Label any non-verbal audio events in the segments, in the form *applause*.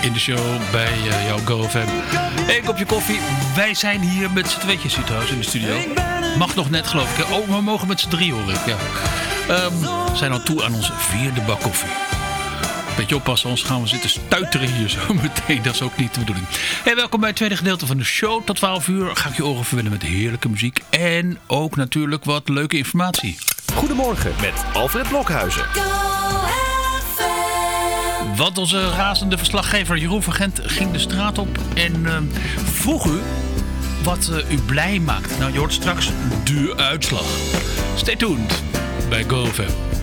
in de show bij uh, jouw GoFam. Eén kopje koffie. Wij zijn hier met z'n tweetjes hier trouwens in de studio. Mag nog net geloof ik. hè? Oh, we mogen met z'n drie hoor ik. Ja. Ehm, we zijn al toe aan onze vierde bak koffie. Beetje oppassen, anders gaan we zitten stuiteren hier zo *laughs* meteen. Dat is ook niet de bedoeling. Hey, welkom bij het tweede gedeelte van de show. Tot 12 uur ga ik je oren verwennen met heerlijke muziek. En ook natuurlijk wat leuke informatie. Goedemorgen met Alfred Blokhuizen. Want onze razende verslaggever Jeroen van Gent ging de straat op en ehm, vroeg u wat eh, u blij maakt. Nou, je hoort straks de uitslag. Stay tuned bij GoFam.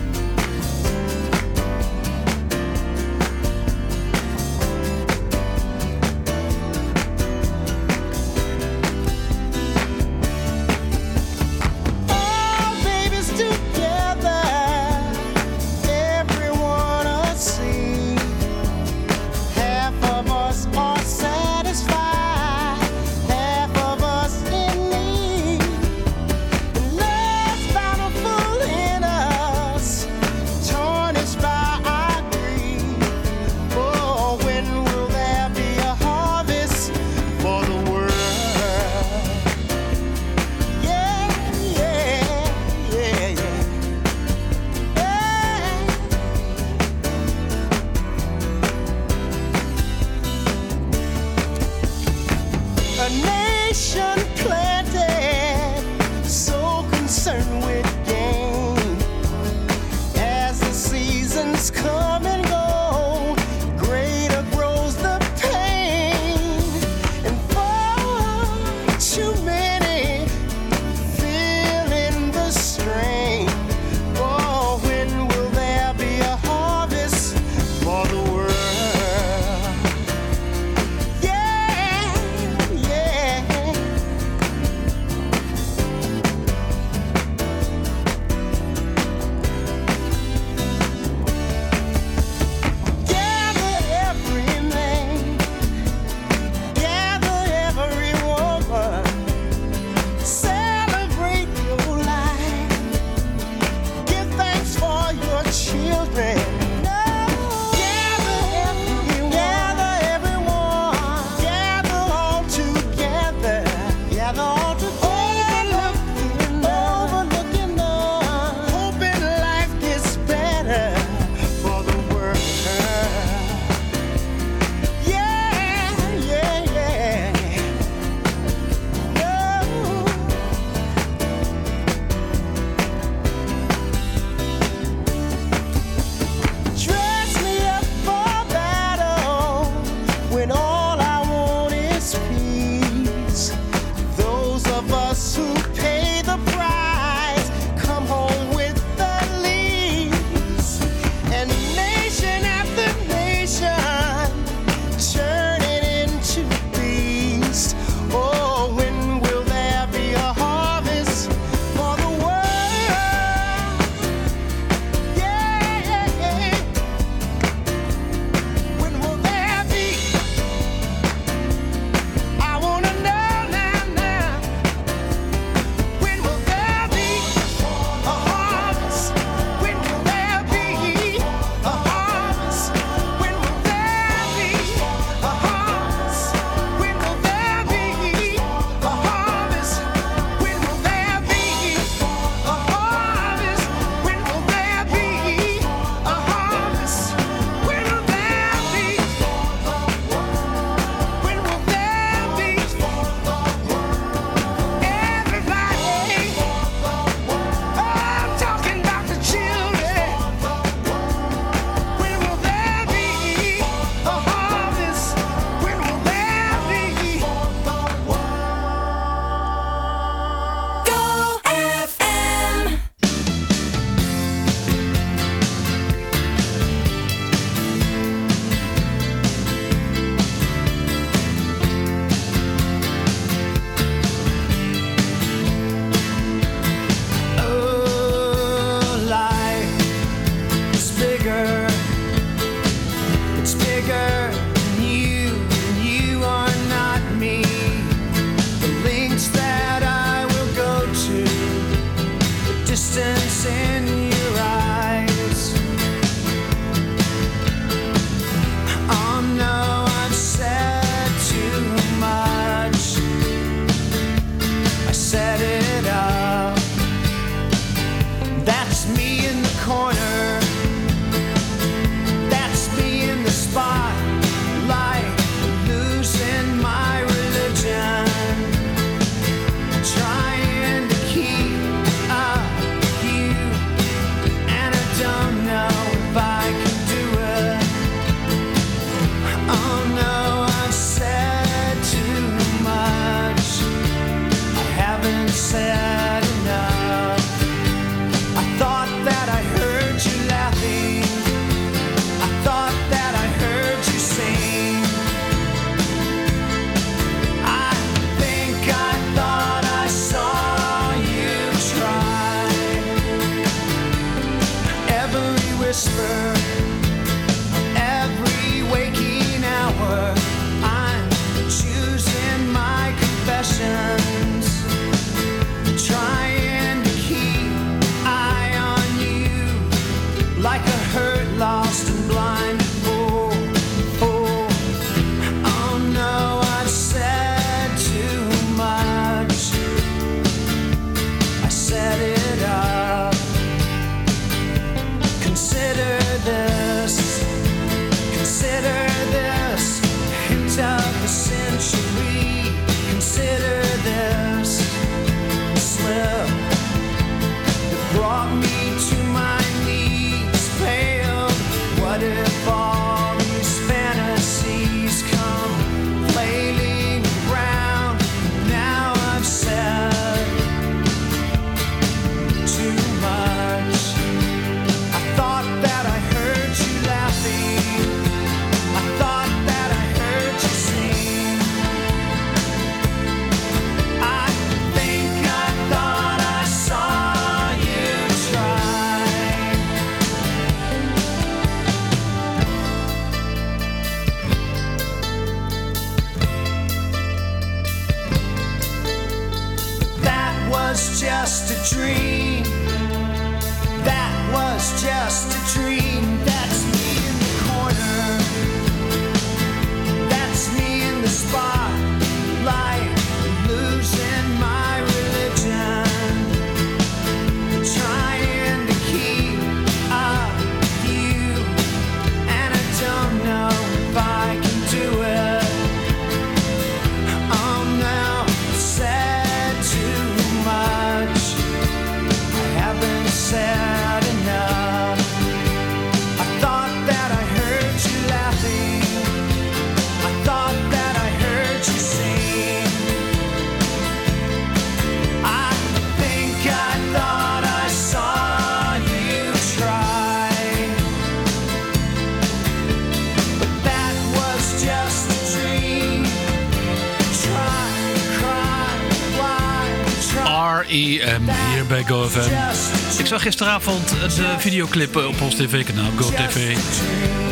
gisteravond de videoclip eh, op ons tv-kanaal, GoTV.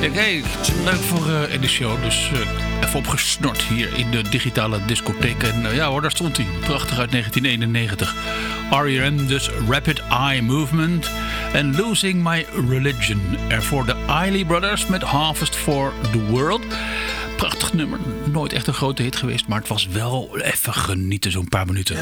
Ik hey, leuk voor uh, in de show. Dus eh, even opgesnort hier in de digitale discotheek. En ja hoor, daar stond hij. Prachtig uit 1991. R.E.M. dus Rapid Eye Movement. En Losing My Religion. Ervoor de Eiley Brothers met Harvest for the World prachtig nummer. Nooit echt een grote hit geweest, maar het was wel even genieten zo'n paar minuten.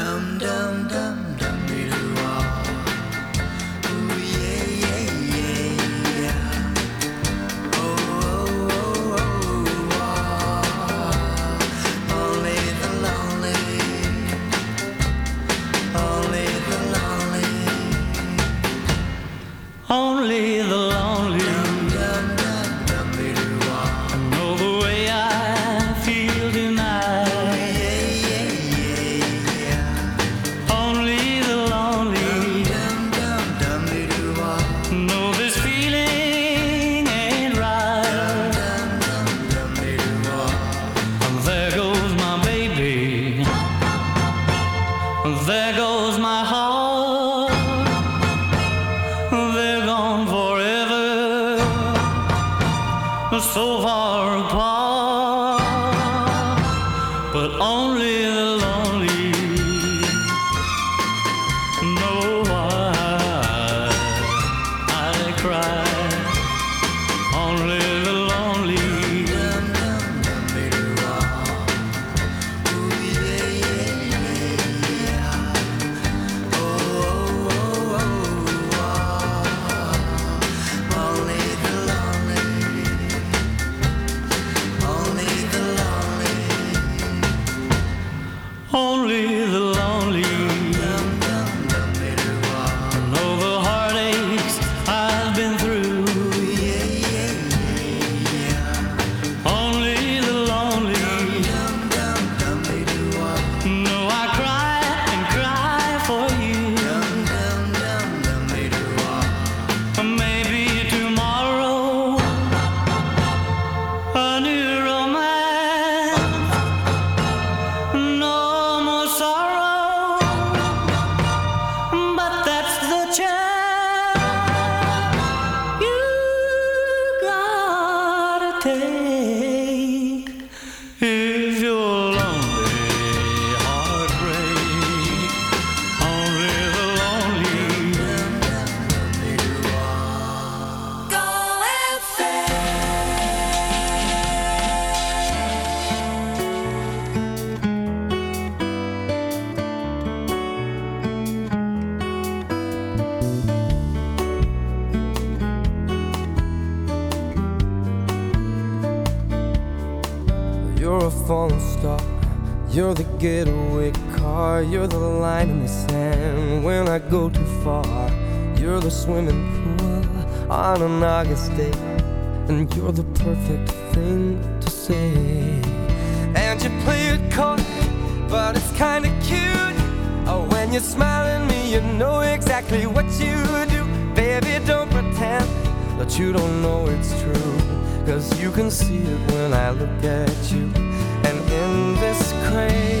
On an August day. And you're the perfect thing to say. And you play it coy, but it's kinda cute. Oh, when you smile at me, you know exactly what you do. Baby, don't pretend that you don't know it's true. Cause you can see it when I look at you. And in this crazy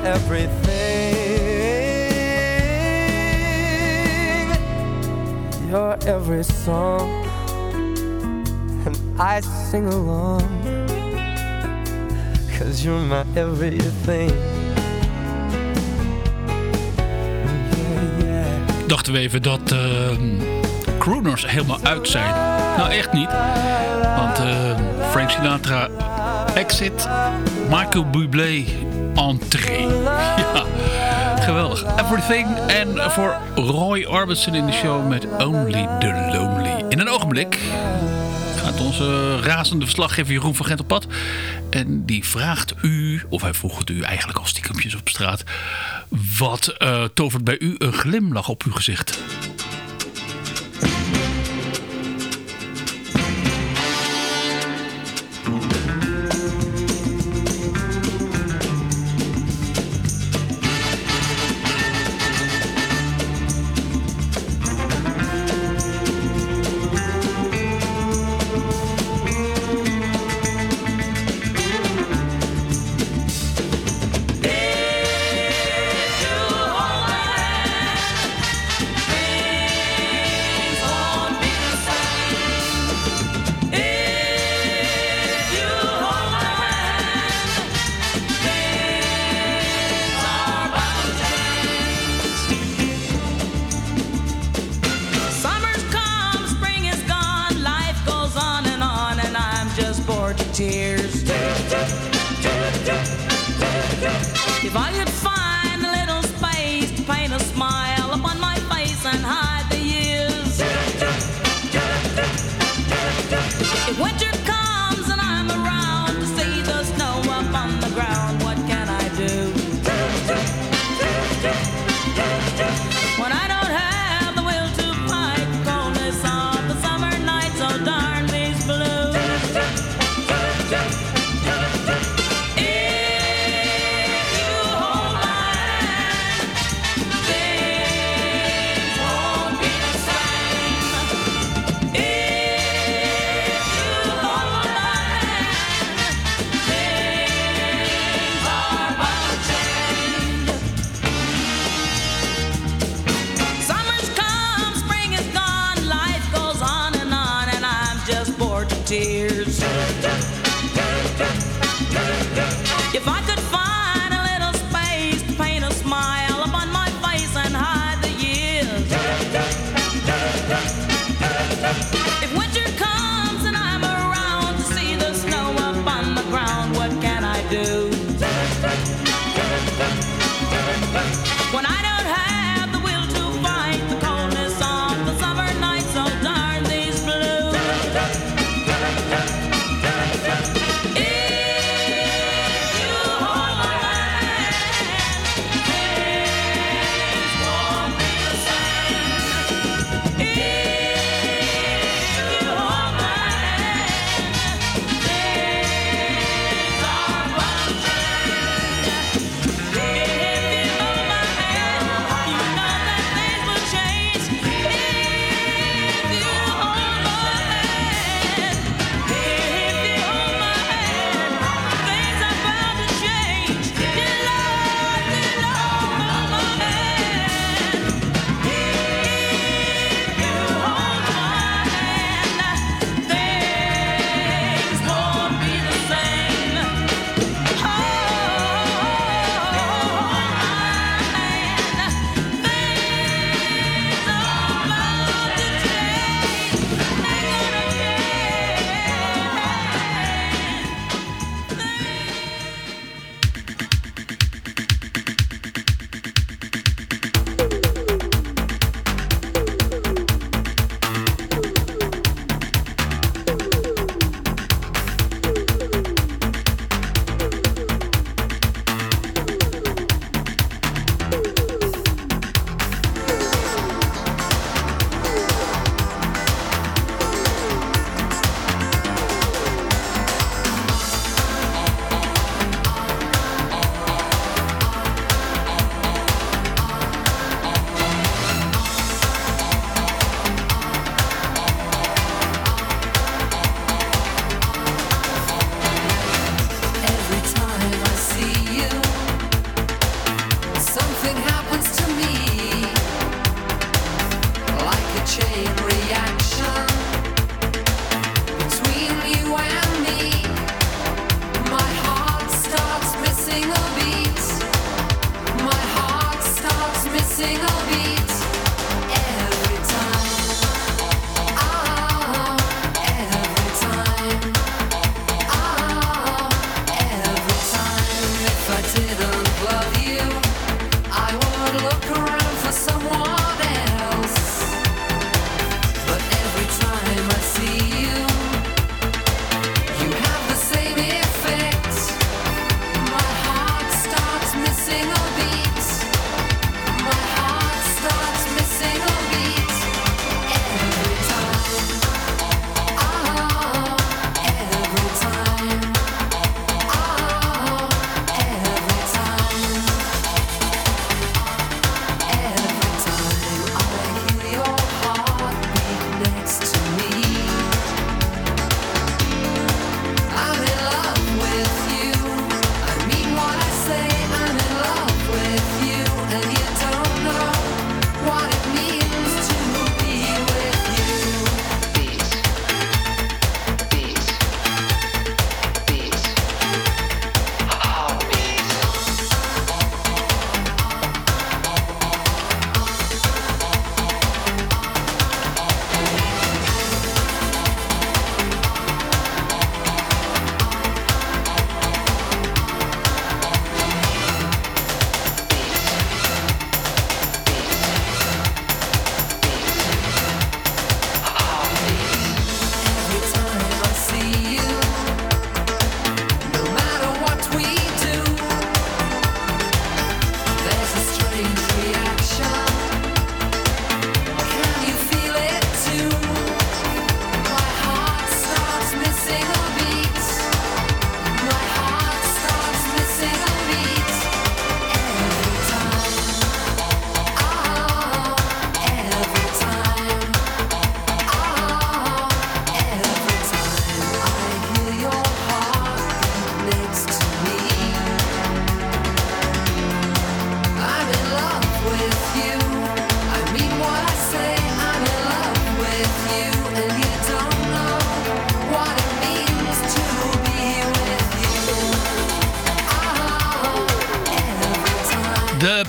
Everything, your every song. And I sing along, cause you're my everything. Dachten we even dat eh, crooners helemaal uit zijn. Nou, echt niet. Want eh, Frank Sinatra exit, Michael Bublé entree. *laughs* Ja, geweldig. Everything. En voor Roy Orbison in de show met Only the Lonely. In een ogenblik gaat onze razende verslaggever Jeroen van Gent op pad. En die vraagt u, of hij vroeg het u eigenlijk al stiekempjes op straat... wat eh, tovert bij u een glimlach op uw gezicht?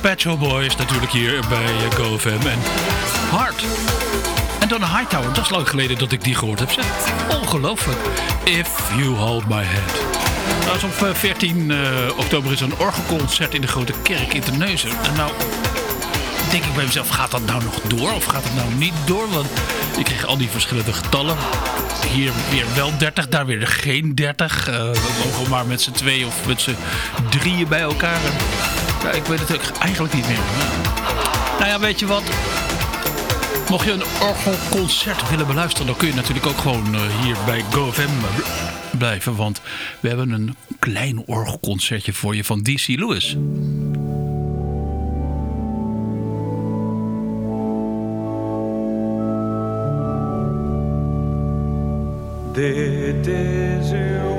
Pet Boys natuurlijk hier bij eh, GoFam. En Hard. En dan Hightower. Dat is lang geleden dat ik die gehoord heb. Zeg. Ongelooflijk. If You Hold My Hand. Nou, is op eh, 14 eh, oktober is een orgelconcert in de Grote Kerk in Terneuzen. En nou denk ik bij mezelf, gaat dat nou nog door of gaat het nou niet door? Want ik kreeg al die verschillende getallen. Hier weer wel 30, daar weer geen 30. Eh, we mogen maar met z'n tweeën of met z'n drieën bij elkaar. Ja, ik weet het ook eigenlijk niet meer. Nou ja, weet je wat? Mocht je een orgelconcert willen beluisteren, dan kun je natuurlijk ook gewoon eh, hier bij GoFM blijven. Want we hebben een klein orgelconcertje voor je van DC Lewis. Dit is uw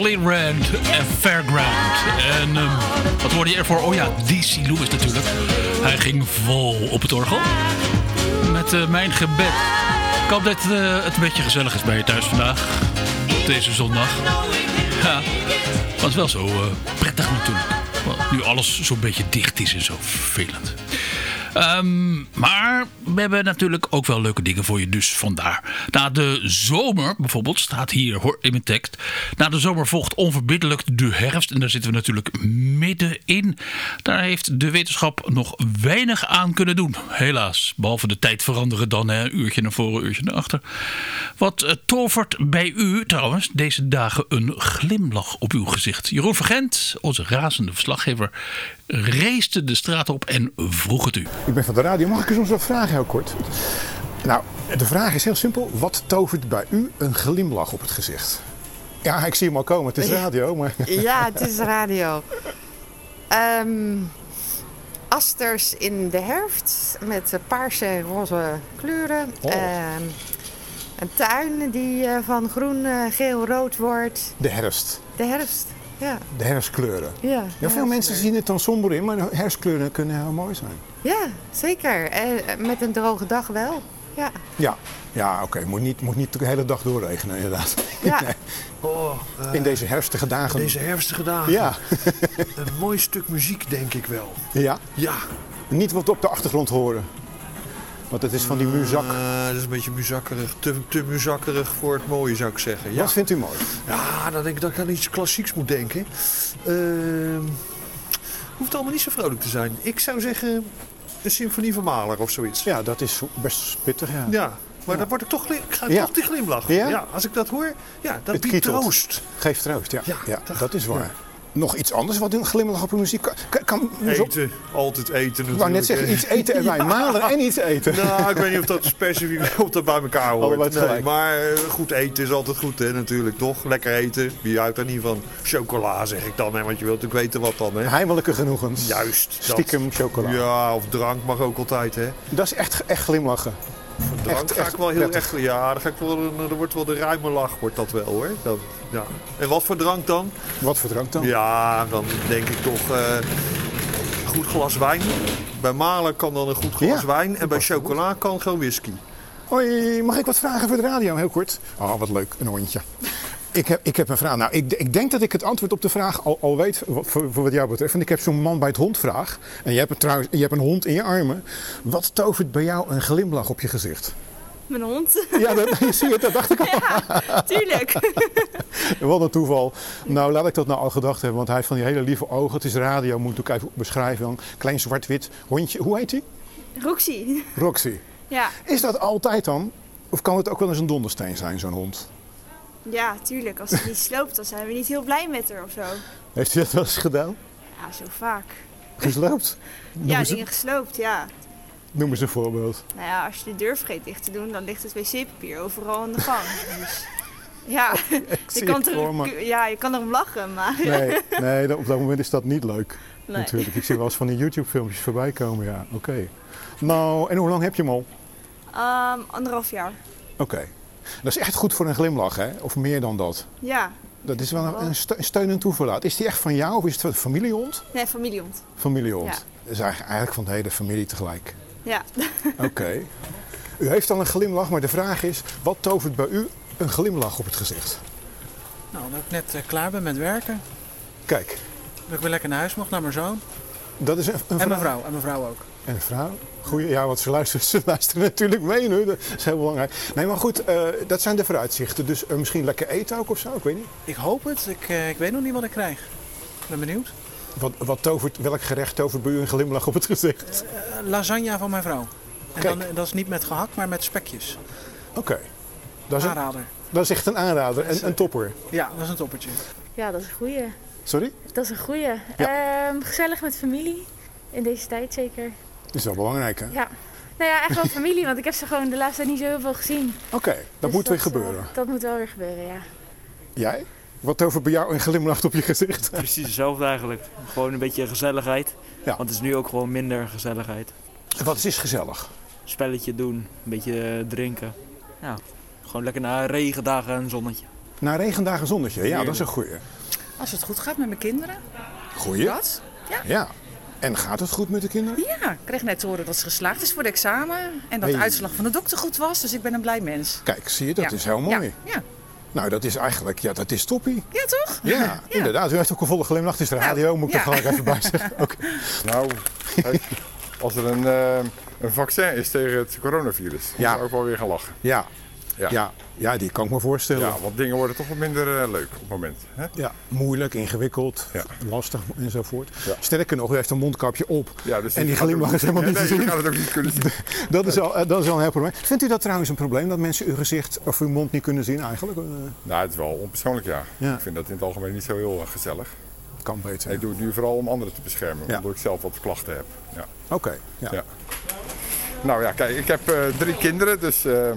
Simply Rand en Fairground. En ehm, wat hoorde je ervoor? Oh ja, DC Lewis natuurlijk. Hij ging vol op het orgel. Met eh, mijn gebed. Ik hoop dat eh, het een beetje gezellig is bij je thuis vandaag. Deze zondag. Ja, was wel zo eh, prettig natuurlijk. Nu alles zo'n beetje dicht is en zo vervelend. Ehm, maar we hebben natuurlijk ook wel leuke dingen voor je, dus vandaar. Na de zomer, bijvoorbeeld, staat hier hoor, in mijn tekst. Na de zomer volgt onverbiddelijk de herfst. En daar zitten we natuurlijk middenin. Daar heeft de wetenschap nog weinig aan kunnen doen. Helaas. Behalve de tijd veranderen dan. Hè, een uurtje naar voren, een uurtje naar achter. Wat eh, tovert bij u trouwens deze dagen een glimlach op uw gezicht. Jeroen Vergent, onze razende verslaggever, reeste de straat op en vroeg het u. Ik ben van de radio. Mag ik u soms wat vragen, heel kort? Nou, de vraag is heel simpel. Wat tovert bij u een glimlach op het gezicht? Ja, ik zie hem al komen. Het is radio, maar... *laughs* Ja, het is radio. Ehm, asters in de herfst met paarse en roze kleuren. Oh. Ehm, een tuin die eh, van groen, eh, geel, rood wordt. De herfst. De herfst. Ja, De herfstkleuren. ja. Ja, veel mensen zien het dan somber in, maar de herfstkleuren kunnen heel mooi zijn. Ja, zeker. En eh, met een droge dag wel. Ja. Ja, ja oké. Moet, niet, moet niet de hele dag doorregenen, inderdaad. Ja. *laughs* Nee. Oh, eh, In deze herfstige dagen. deze herfstige dagen. Ja, *laughs* Een mooi stuk muziek, denk ik wel. ja. Ja. Niet wat op de achtergrond horen. Want het is van die muzak. Eh, dat is een beetje muzakkerig. Te, te muzakkerig voor het mooie, zou ik zeggen. Ja, Wat vindt u mooi? ja dan denk ik dat ik aan iets klassieks moet denken. Ehm hoeft allemaal niet zo vrolijk te zijn. Ik zou zeggen een symfonie van Mahler of zoiets. Ja, dat is best pittig, ja. Ja, maar dan word ik toch, ik ga Ja. toch die glimlach. Ja? als ik dat hoor, ja, dat biedt troost. Geeft troost, ja. Ja, Ja, dat- dat is waar. Nog iets anders wat een glimlach op uw muziek kan... kan, Eten, altijd eten Ik natuurlijk. wou net zeggen, iets eten erbij. *laughs* Malen en iets eten. Nou, ik weet niet of dat specifiek *laughs* of dat bij elkaar hoort. Nee, tegelijk. maar eh, goed eten is altijd goed, hè, natuurlijk, toch? Lekker eten. Wie houdt er niet van? Chocola, zeg ik dan, hè, want je wilt natuurlijk weten wat dan, hè? Heimelijke genoegens. Juist. dat. Stiekem chocola. Ja, of drank mag ook altijd, hè? Dat is echt, echt glimlachen. Drank Echt- ga echt ik wel heel prettig. echt... Ja, dan ga ik wel, er wordt wel de ruime lach, wordt dat wel, hoor. Dan, ja. En wat voor drank dan? Wat voor drank dan? Ja, dan denk ik toch een goed glas wijn. Bij Malen kan dan een goed glas Ja, wijn. En bij goed. chocola kan gewoon whisky. Hoi, mag ik wat vragen voor de radio, heel kort? Oh, wat leuk, een hondje. Ik heb, ik heb een vraag. Nou, ik, ik denk dat ik het antwoord op de vraag al, al weet, voor, voor wat jou betreft. Want ik heb zo'n man bij het hond vraag. En je hebt, een trouwens, je hebt een hond in je armen. Wat tovert bij jou een glimlach op je gezicht? Mijn hond. Ja, dat, *laughs* je ziet het, dat dacht ik al. *laughs* Ja, tuurlijk. *laughs* Wat een toeval. Nou, laat ik dat nou al gedacht hebben, want hij heeft van die hele lieve ogen. Het is radio, moet ik even beschrijven. dan. Klein zwart-wit hondje. Hoe heet hij? Roxy. Roxy. Ja, Is dat altijd dan? Of kan het ook wel eens een dondersteen zijn, zo'n hond? Ja, tuurlijk. Als ze niet sloopt, dan zijn we niet heel blij met haar of zo. Heeft hij dat wel eens gedaan? Ja, zo vaak. Gesloopt? *laughs* Ja, dingen gesloopt, ja. noem eens een voorbeeld. Nou ja, als je de deur vergeet dicht te doen, dan ligt het wc-papier overal in de gang. *laughs* Dus, ja, *laughs* je kan, er, ja, je kan erom lachen, maar... Nee, nee, op dat moment is dat niet leuk. Nee. Natuurlijk. Ik zie wel eens van die YouTube-filmpjes voorbij komen. Ja, oké. Nou, en hoe lang heb je hem al? Ehm, anderhalf jaar. Oké. Dat is echt goed voor een glimlach, hè? Of meer dan dat. Ja, Dat is wel een, een ste- een steun en toeverlaat. Is die echt van jou of is het een familiehond? nee, familiehond. Familiehond. Ja. Dat is eigenlijk eigenlijk van de hele familie tegelijk. Ja. Oké. *laughs* U heeft al een glimlach, maar de vraag is: wat tovert bij u een glimlach op het gezicht? Nou, dat ik net eh, klaar ben met werken. Kijk, Dat ik weer lekker naar huis mag, naar mijn zoon. dat is een, een En mijn vrouw. En mijn vrouw ook. En een vrouw? Goeie, ja, want ze luisteren, *laughs* ze luisteren natuurlijk mee nu. Dat is heel belangrijk. Nee, maar goed, eh, dat zijn de vooruitzichten. Dus eh, misschien lekker eten ook of zo, ik weet niet. Ik hoop het. Ik, eh, ik weet nog niet wat ik krijg. Ik ben benieuwd. Wat, wat tovert, welk gerecht tovert bij u een glimlach op het gezicht? Lasagne van mijn vrouw. En Kijk. dan, dat is niet met gehakt, maar met spekjes. Oké. Dat, is een- Aanrader. dat is echt een aanrader, een, een topper. Ja, dat is een toppertje. Ja, dat is een goeie. Sorry? Dat is een goeie. Ehm, gezellig met familie. In deze tijd zeker. Dat is wel belangrijk, hè? Ja. Nou ja, echt wel familie, want ik heb ze gewoon de laatste tijd niet zo heel veel gezien. Oké, dat Dus moet weer eh, gebeuren. dat moet wel weer gebeuren, ja. Jij? Wat tovert bij jou een glimlach op je gezicht? Precies hetzelfde eigenlijk. Gewoon een beetje gezelligheid. Ja. Want het is nu ook gewoon minder gezelligheid. Wat is gezellig? Spelletje doen, een beetje eh, drinken. Ja, gewoon lekker naar regendagen en zonnetje. Na regendagen zonnetje, ja, dat is een goeie. Als het goed gaat met mijn kinderen. Goeie? Dat? Ja. Ja. En gaat het goed met de kinderen? Ja, ik kreeg net te horen dat ze geslaagd is voor het examen. En dat de uitslag van de dokter goed was. Dus ik ben een blij mens. Kijk, zie je, dat Ja. is heel mooi. Ja. ja. Nou, dat is eigenlijk, ja, dat is toppie. Ja, toch? Ja, inderdaad. U heeft ook een volle glimlach. Het is de radio, moet ik er gelijk even bij zeggen. *laughs* Oké. Nou, kijk, als er een, eh, een vaccin is tegen het coronavirus, dan Ja. zou ik ook wel weer gaan lachen. Ja. Ja. Ja. ja, die kan ik me voorstellen. Ja, want dingen worden toch wat minder eh, leuk op het moment. Hè? Ja, moeilijk, ingewikkeld, Ja. lastig enzovoort. Ja. Sterker nog, u heeft een mondkapje op. Ja, dus en die glimlach is helemaal niet nee, te zien. het ook niet kunnen zien. *laughs* Dat is, al, eh, dat is al een heel probleem. Vindt u dat trouwens een probleem, dat mensen uw gezicht of uw mond niet kunnen zien eigenlijk? Eh, Nou, het is wel onpersoonlijk, ja. Ik vind dat in het algemeen niet zo heel gezellig. kan beter. Ik doe het nu vooral om anderen te beschermen, omdat ik zelf wat klachten heb. Ja. Oké, ja. Ja. Nou ja, kijk, ik heb drie kinderen, dus eh,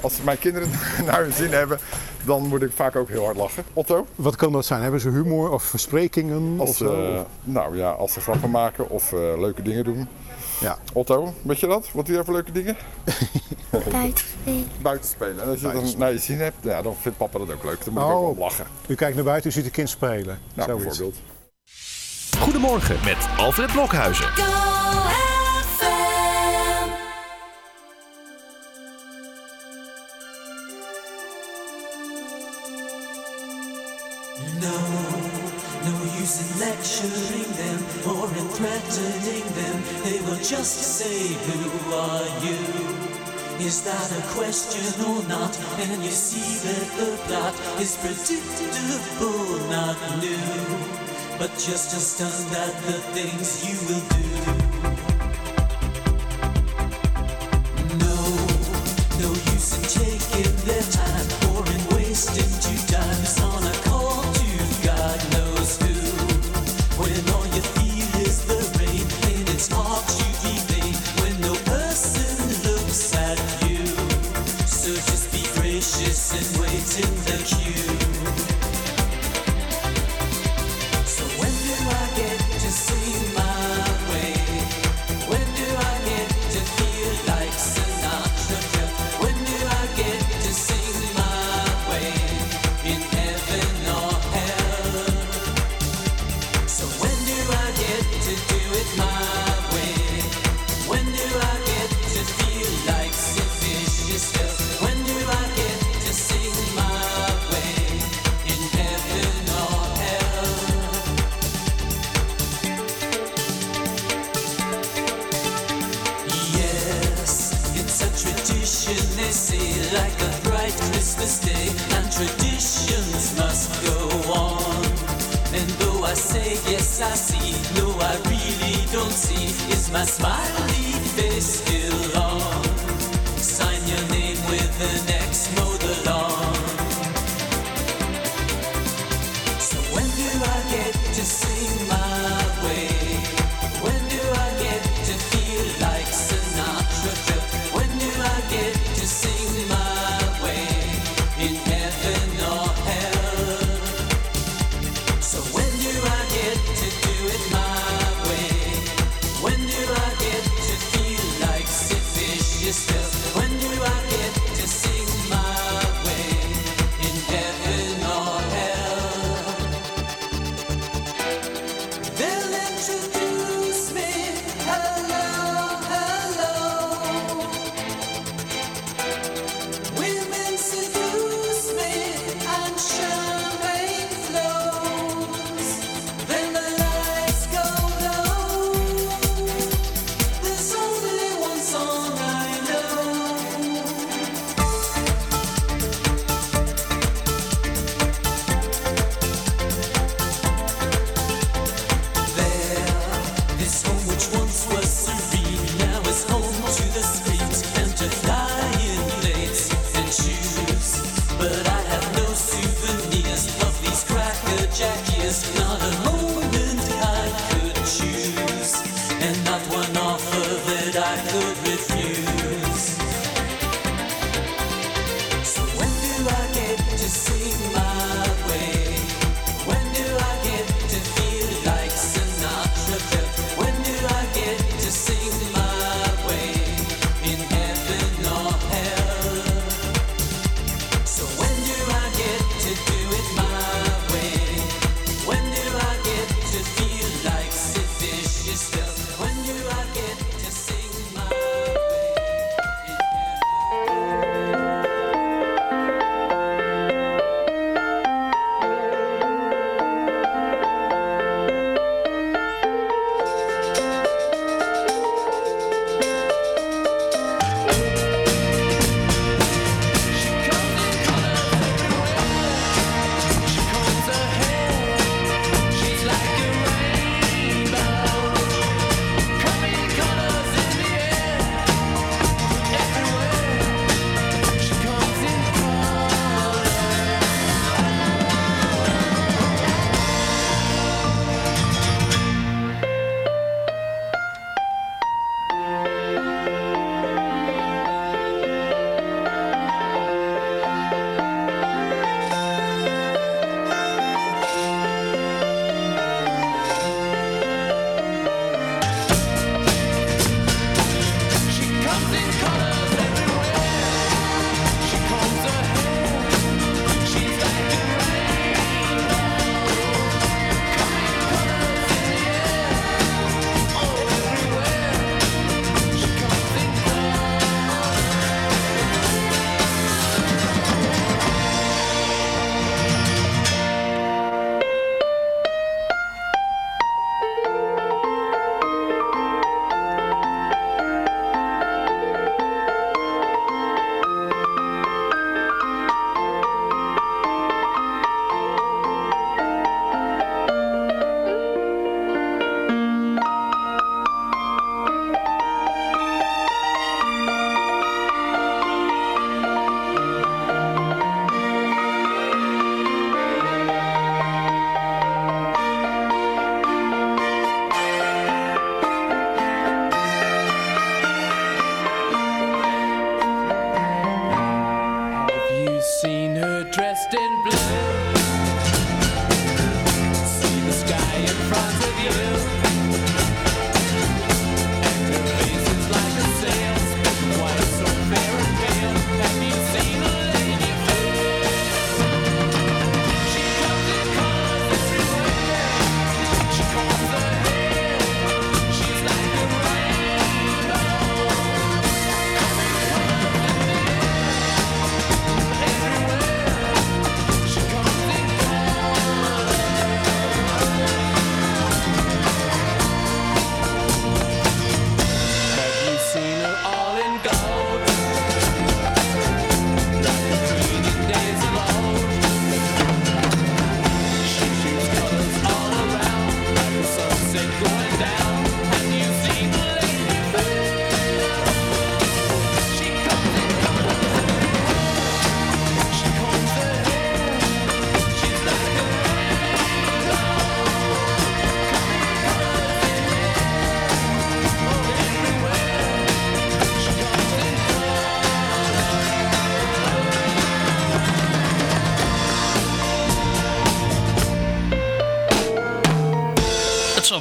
als mijn kinderen *laughs* naar hun zin hebben, dan moet ik vaak ook heel hard lachen. Otto? Wat kan dat zijn? Hebben ze humor of versprekingen? Als, of zo? Eh, nou ja, als ze grappen maken of eh, leuke dingen doen. Ja. Otto, weet je dat? Wat doe jij voor leuke dingen? *laughs* Buitenspelen. Buitenspelen. En als je dat naar je zin hebt, ja, dan vindt papa dat ook leuk. Dan moet ik ook oh. wel lachen. U kijkt naar buiten, u ziet een kind spelen. Nou, bijvoorbeeld. Goedemorgen met Alfred Blokhuizen. No, no use in lecturing them or in threatening them. They will just say, Who are you? Is that a question or not? And you see that the plot is predictable, not new. But just stunned at the things you will do. No, no use in taking their time or in wasting.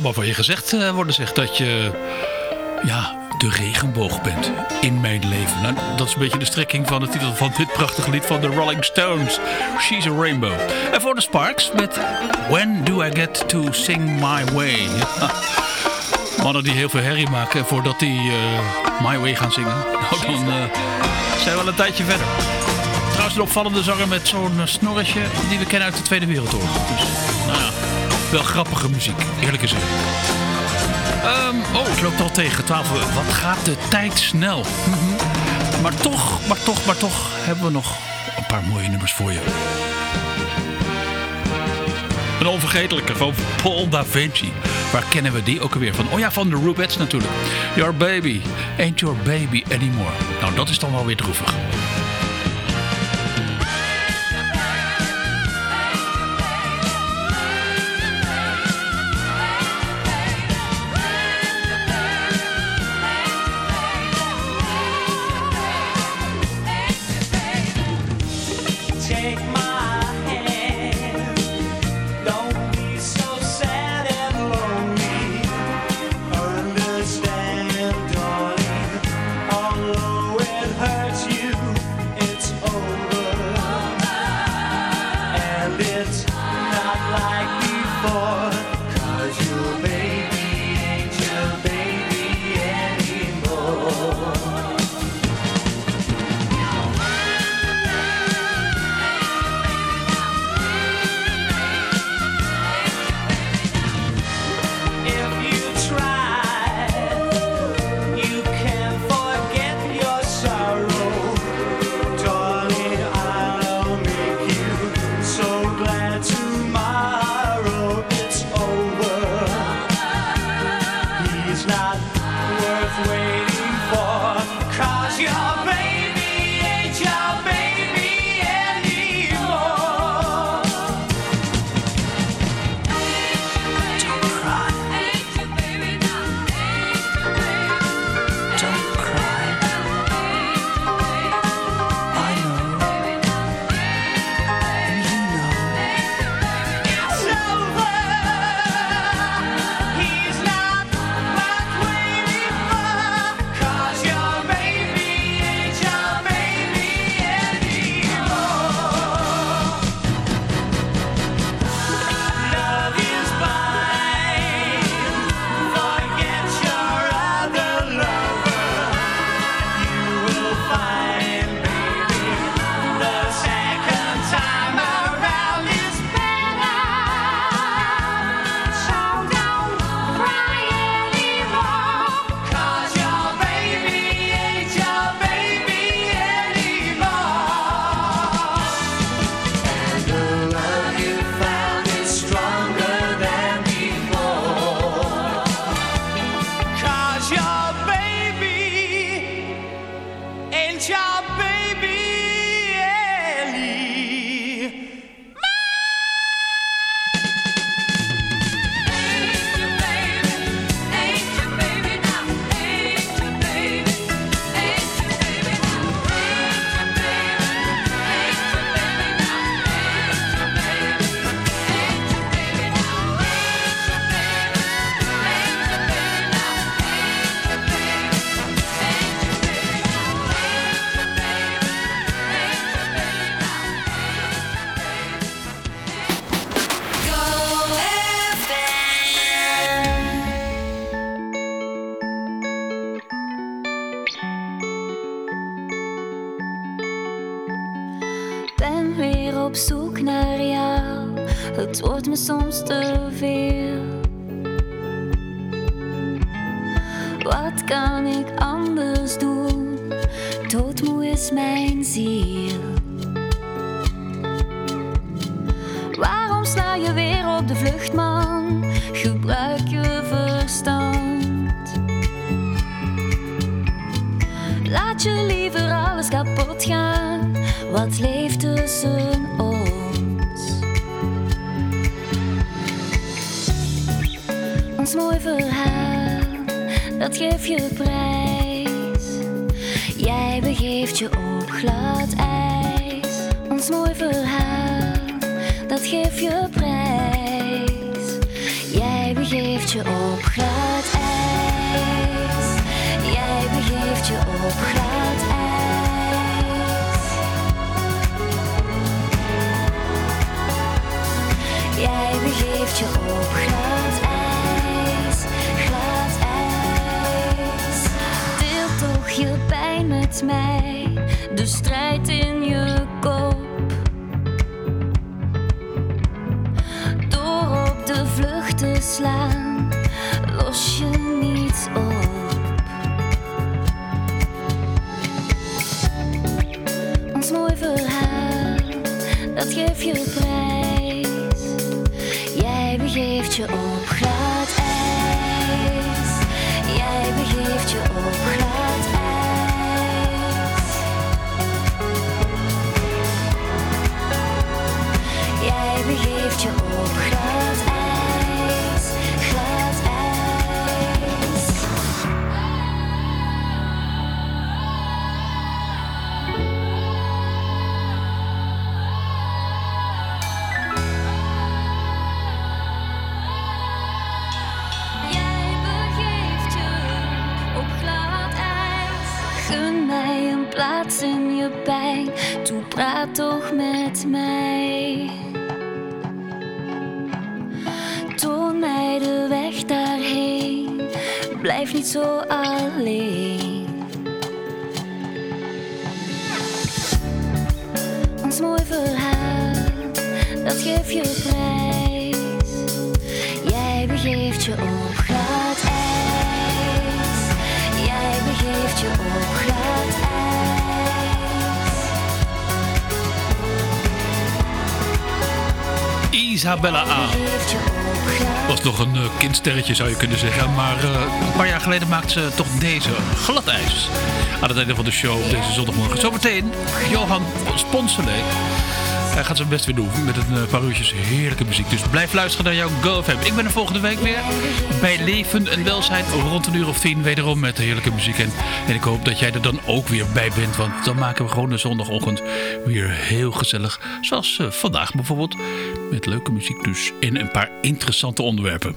Maar van je gezegd eh, worden zegt dat je ja, de regenboog bent in mijn leven. Nou, dat is een beetje de strekking van de titel van dit prachtige lied van de Rolling Stones. She's a Rainbow. En voor de Sparks met When Do I Get to Sing My Way. Mannen die heel veel herrie maken voordat die eh, My Way gaan zingen. Nou, dan eh, zijn we wel een tijdje verder. Trouwens een opvallende zanger met zo'n snorretje die we kennen uit de Tweede Wereldoorlog. Dus, nou ja, wel grappige muziek, eerlijk gezegd. Ehm, oh, het loopt al tegen 12 uur. Wat gaat de tijd snel. Mhm. Maar toch, maar toch, maar toch hebben we nog een paar mooie nummers voor je. Een onvergetelijke van Paul Da Vinci. Waar kennen we die ook alweer van? Oh ja, van de Rubettes natuurlijk. Your baby ain't your baby anymore. Nou, dat is dan wel weer droevig. Te veel. Wat kan ik anders doen? Doodmoe is mijn ziel. Waarom sla je weer op de vlucht, man? Gebruik je verstand. Laat je liever alles kapot gaan. Wat leeft tussen Ons mooi verhaal, dat geef je prijs. Jij begeeft je op glad ijs. Ons mooi verhaal, dat geef je prijs. Jij begeeft je op glad mij, de strijd in je kop. Door op de vlucht te slaan, los je niet op. Ons mooi verhaal, dat geef je prijs. Jij begeeft je op glad ijs. Jij begeeft je op glad Praat toch met mij. Toon mij de weg daarheen. Blijf niet zo alleen. Ons mooi verhaal, dat geef je prijs. Jij begeeft je op glad ijs. Jij begeeft je op Isabella A. Was nog een eh, kindsterretje zou je kunnen zeggen. Maar eh, een paar jaar geleden maakte ze toch deze glad ijs. Aan het einde van de show deze zondagmorgen. Zometeen Johan Sponselee. Hij gaat zijn best weer doen met een eh, paar uurtjes heerlijke muziek. Dus blijf luisteren naar jouw GoFam. Ik ben er volgende week weer bij Leven en Welzijn rond een uur of tien. Wederom met heerlijke muziek. En, en ik hoop dat jij er dan ook weer bij bent. Want dan maken we gewoon de zondagochtend weer heel gezellig. Zoals eh, vandaag bijvoorbeeld. Met leuke muziek dus en een paar interessante onderwerpen.